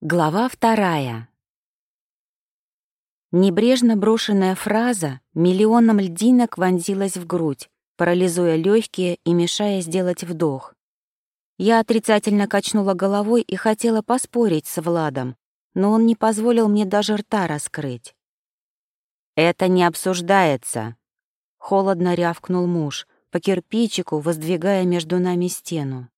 Глава вторая. Небрежно брошенная фраза миллионом льдинок вонзилась в грудь, парализуя легкие и мешая сделать вдох. Я отрицательно качнула головой и хотела поспорить с Владом, но он не позволил мне даже рта раскрыть. «Это не обсуждается», — холодно рявкнул муж, по кирпичику воздвигая между нами стену.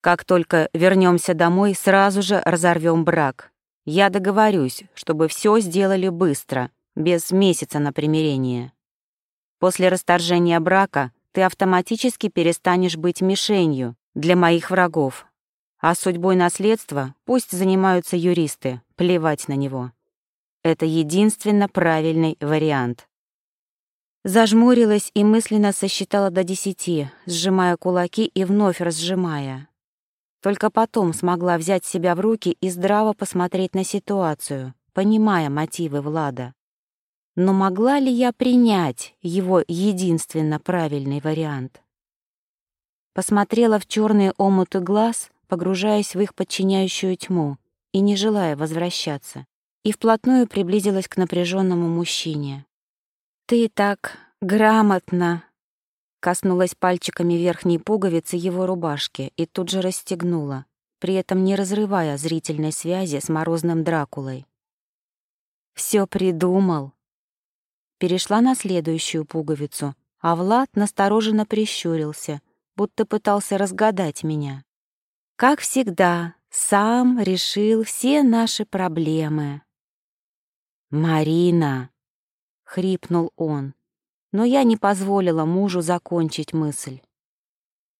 Как только вернемся домой, сразу же разорвем брак. Я договорюсь, чтобы все сделали быстро, без месяца на примирение. После расторжения брака ты автоматически перестанешь быть мишенью для моих врагов. А судьбой наследства пусть занимаются юристы, плевать на него. Это единственно правильный вариант. Зажмурилась и мысленно сосчитала до десяти, сжимая кулаки и вновь разжимая. Только потом смогла взять себя в руки и здраво посмотреть на ситуацию, понимая мотивы Влада. Но могла ли я принять его единственно правильный вариант? Посмотрела в черные омуты глаз, погружаясь в их подчиняющую тьму и не желая возвращаться, и вплотную приблизилась к напряженному мужчине. «Ты так грамотно Коснулась пальчиками верхней пуговицы его рубашки и тут же расстегнула, при этом не разрывая зрительной связи с морозным Дракулой. Всё придумал. Перешла на следующую пуговицу, а Влад настороженно прищурился, будто пытался разгадать меня. Как всегда, сам решил все наши проблемы. «Марина!» — хрипнул он но я не позволила мужу закончить мысль.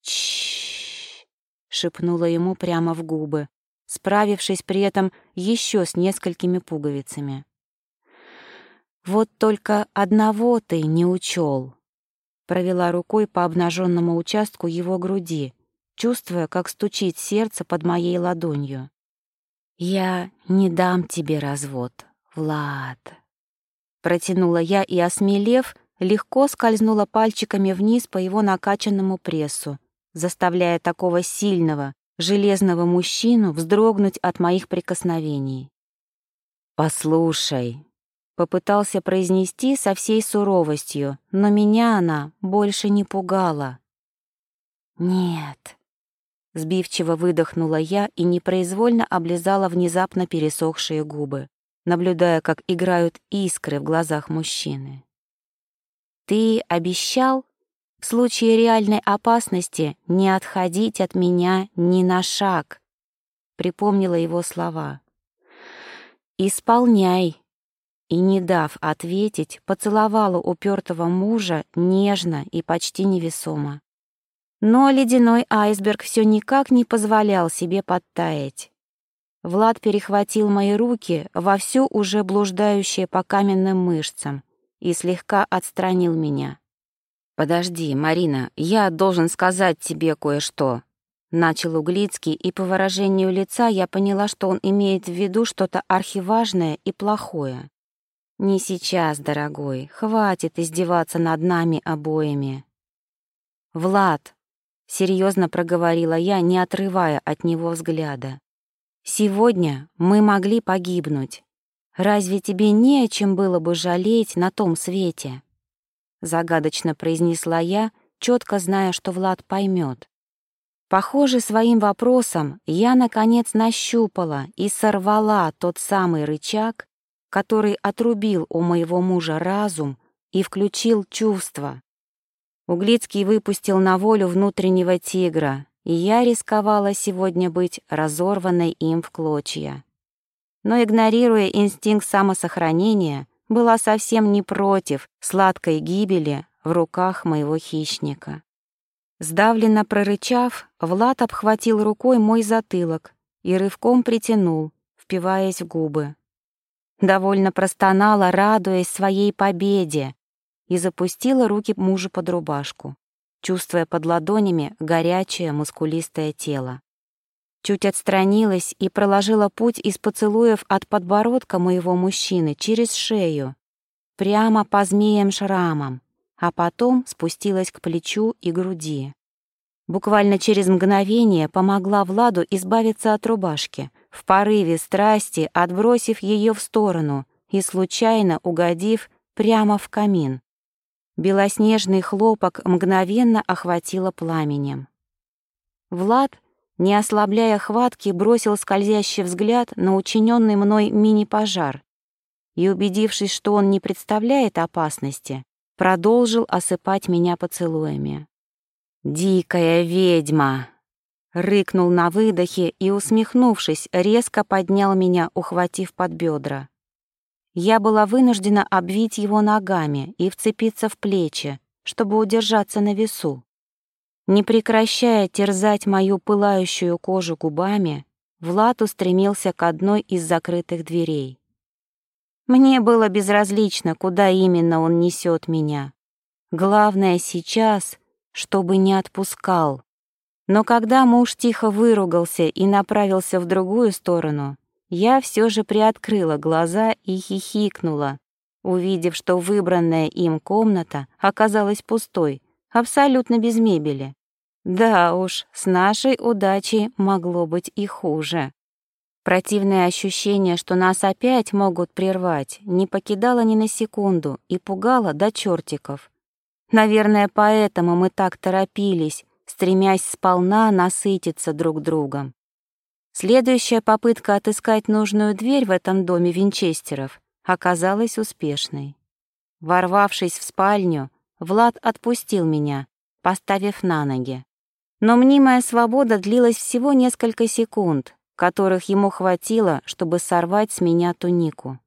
«Чш!» — шепнула ему прямо в губы, справившись при этом еще с несколькими пуговицами. «Вот только одного ты не учел», — провела рукой по обнаженному участку его груди, чувствуя, как стучит сердце под моей ладонью. «Я не дам тебе развод, Влад», — протянула я и, осмелев, легко скользнула пальчиками вниз по его накачанному прессу, заставляя такого сильного, железного мужчину вздрогнуть от моих прикосновений. «Послушай», — попытался произнести со всей суровостью, но меня она больше не пугала. «Нет», — сбивчиво выдохнула я и непроизвольно облизала внезапно пересохшие губы, наблюдая, как играют искры в глазах мужчины. Ты обещал в случае реальной опасности не отходить от меня ни на шаг. Припомнила его слова. Исполняй. И, не дав ответить, поцеловала упертого мужа нежно и почти невесомо. Но ледяной айсберг все никак не позволял себе подтаять. Влад перехватил мои руки, вовсю уже блуждающие по каменным мышцам, и слегка отстранил меня. «Подожди, Марина, я должен сказать тебе кое-что», — начал Углицкий, и по выражению лица я поняла, что он имеет в виду что-то архиважное и плохое. «Не сейчас, дорогой, хватит издеваться над нами обоими». «Влад», — серьезно проговорила я, не отрывая от него взгляда, — «сегодня мы могли погибнуть. «Разве тебе не о чем было бы жалеть на том свете?» Загадочно произнесла я, четко зная, что Влад поймет. Похоже, своим вопросом я, наконец, нащупала и сорвала тот самый рычаг, который отрубил у моего мужа разум и включил чувства. Углицкий выпустил на волю внутреннего тигра, и я рисковала сегодня быть разорванной им в клочья но, игнорируя инстинкт самосохранения, была совсем не против сладкой гибели в руках моего хищника. Сдавленно прорычав, Влад обхватил рукой мой затылок и рывком притянул, впиваясь в губы. Довольно простонала, радуясь своей победе, и запустила руки мужа под рубашку, чувствуя под ладонями горячее мускулистое тело чуть отстранилась и проложила путь из поцелуев от подбородка моего мужчины через шею, прямо по змеям-шрамам, а потом спустилась к плечу и груди. Буквально через мгновение помогла Владу избавиться от рубашки, в порыве страсти отбросив ее в сторону и случайно угодив прямо в камин. Белоснежный хлопок мгновенно охватило пламенем. Влад, не ослабляя хватки, бросил скользящий взгляд на учиненный мной мини-пожар и, убедившись, что он не представляет опасности, продолжил осыпать меня поцелуями. «Дикая ведьма!» Рыкнул на выдохе и, усмехнувшись, резко поднял меня, ухватив под бедра. Я была вынуждена обвить его ногами и вцепиться в плечи, чтобы удержаться на весу. Не прекращая терзать мою пылающую кожу губами, Влад устремился к одной из закрытых дверей. Мне было безразлично, куда именно он несет меня. Главное сейчас, чтобы не отпускал. Но когда муж тихо выругался и направился в другую сторону, я все же приоткрыла глаза и хихикнула, увидев, что выбранная им комната оказалась пустой, абсолютно без мебели. Да уж, с нашей удачей могло быть и хуже. Противное ощущение, что нас опять могут прервать, не покидало ни на секунду и пугало до чертиков. Наверное, поэтому мы так торопились, стремясь сполна насытиться друг другом. Следующая попытка отыскать нужную дверь в этом доме Винчестеров оказалась успешной. Ворвавшись в спальню, Влад отпустил меня, поставив на ноги. Но мнимая свобода длилась всего несколько секунд, которых ему хватило, чтобы сорвать с меня тунику.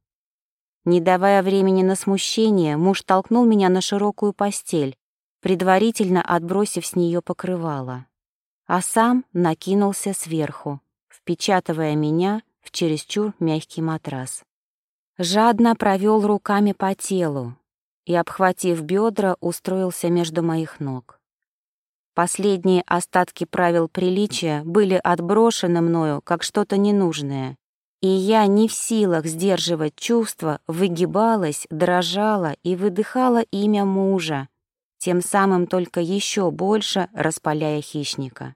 Не давая времени на смущение, муж толкнул меня на широкую постель, предварительно отбросив с нее покрывало, а сам накинулся сверху, впечатывая меня в чересчур мягкий матрас. Жадно провел руками по телу и, обхватив бедра, устроился между моих ног. Последние остатки правил приличия были отброшены мною как что-то ненужное, и я не в силах сдерживать чувства, выгибалась, дрожала и выдыхала имя мужа, тем самым только еще больше распаляя хищника.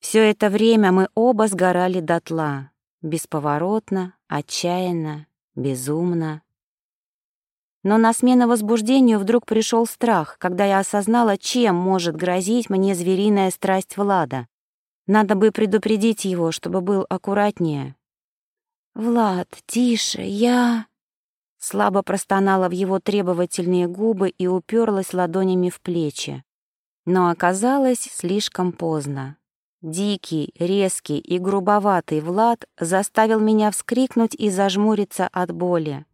Все это время мы оба сгорали дотла, бесповоротно, отчаянно, безумно. Но на смену возбуждению вдруг пришел страх, когда я осознала, чем может грозить мне звериная страсть Влада. Надо бы предупредить его, чтобы был аккуратнее. «Влад, тише, я...» Слабо простонала в его требовательные губы и уперлась ладонями в плечи. Но оказалось слишком поздно. Дикий, резкий и грубоватый Влад заставил меня вскрикнуть и зажмуриться от боли.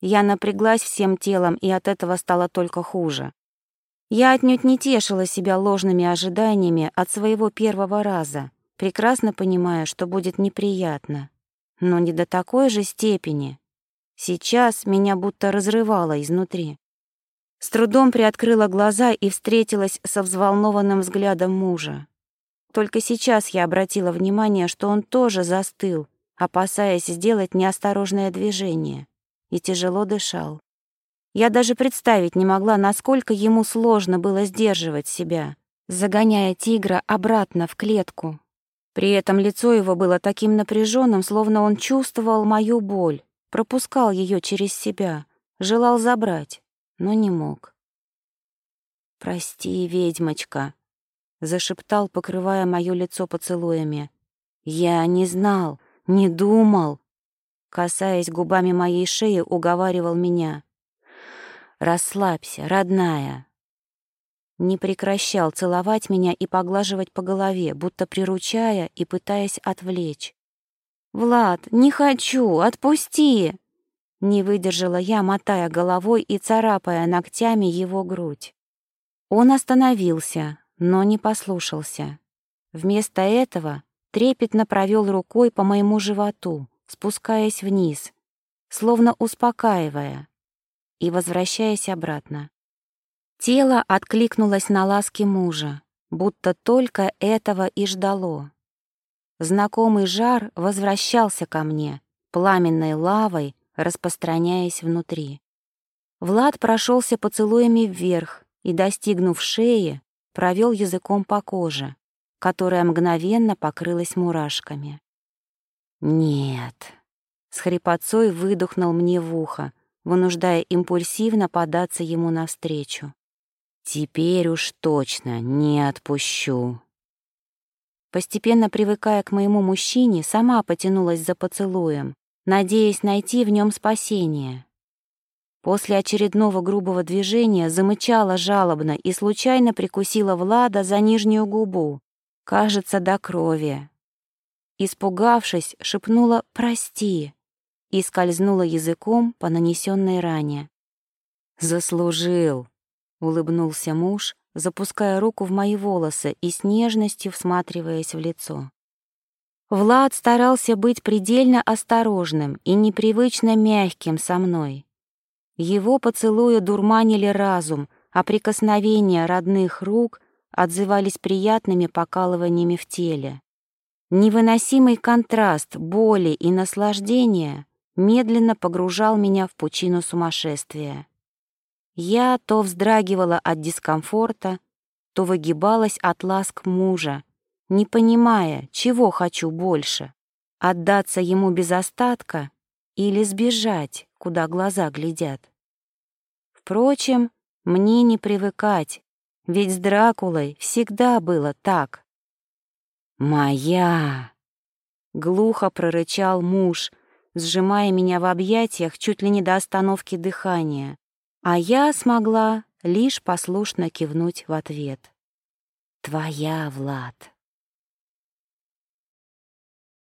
Я напряглась всем телом, и от этого стало только хуже. Я отнюдь не тешила себя ложными ожиданиями от своего первого раза, прекрасно понимая, что будет неприятно. Но не до такой же степени. Сейчас меня будто разрывало изнутри. С трудом приоткрыла глаза и встретилась со взволнованным взглядом мужа. Только сейчас я обратила внимание, что он тоже застыл, опасаясь сделать неосторожное движение, и тяжело дышал. Я даже представить не могла, насколько ему сложно было сдерживать себя, загоняя тигра обратно в клетку. При этом лицо его было таким напряженным, словно он чувствовал мою боль, пропускал ее через себя, желал забрать, но не мог. «Прости, ведьмочка», — зашептал, покрывая мое лицо поцелуями. «Я не знал, не думал», касаясь губами моей шеи, уговаривал меня. «Расслабься, родная». Не прекращал целовать меня и поглаживать по голове, будто приручая и пытаясь отвлечь. «Влад, не хочу, отпусти!» Не выдержала я, мотая головой и царапая ногтями его грудь. Он остановился, но не послушался. Вместо этого трепетно провел рукой по моему животу, спускаясь вниз, словно успокаивая, и возвращаясь обратно. Тело откликнулось на ласки мужа, будто только этого и ждало. Знакомый жар возвращался ко мне, пламенной лавой, распространяясь внутри. Влад прошелся поцелуями вверх и, достигнув шеи, провел языком по коже, которая мгновенно покрылась мурашками. «Нет», — с хрипотцой выдохнул мне в ухо, вынуждая импульсивно податься ему навстречу. «Теперь уж точно не отпущу». Постепенно привыкая к моему мужчине, сама потянулась за поцелуем, надеясь найти в нем спасение. После очередного грубого движения замычала жалобно и случайно прикусила Влада за нижнюю губу, кажется, до крови. Испугавшись, шепнула «прости» и скользнула языком по нанесенной ране. «Заслужил», — улыбнулся муж, запуская руку в мои волосы и с нежностью всматриваясь в лицо. Влад старался быть предельно осторожным и непривычно мягким со мной. Его поцелуи дурманили разум, а прикосновения родных рук отзывались приятными покалываниями в теле. Невыносимый контраст боли и наслаждения медленно погружал меня в пучину сумасшествия. Я то вздрагивала от дискомфорта, то выгибалась от ласк мужа, не понимая, чего хочу больше — отдаться ему без остатка или сбежать, куда глаза глядят. Впрочем, мне не привыкать, ведь с Дракулой всегда было так. «Моя!» — глухо прорычал муж, сжимая меня в объятиях чуть ли не до остановки дыхания, а я смогла лишь послушно кивнуть в ответ. «Твоя, Влад!»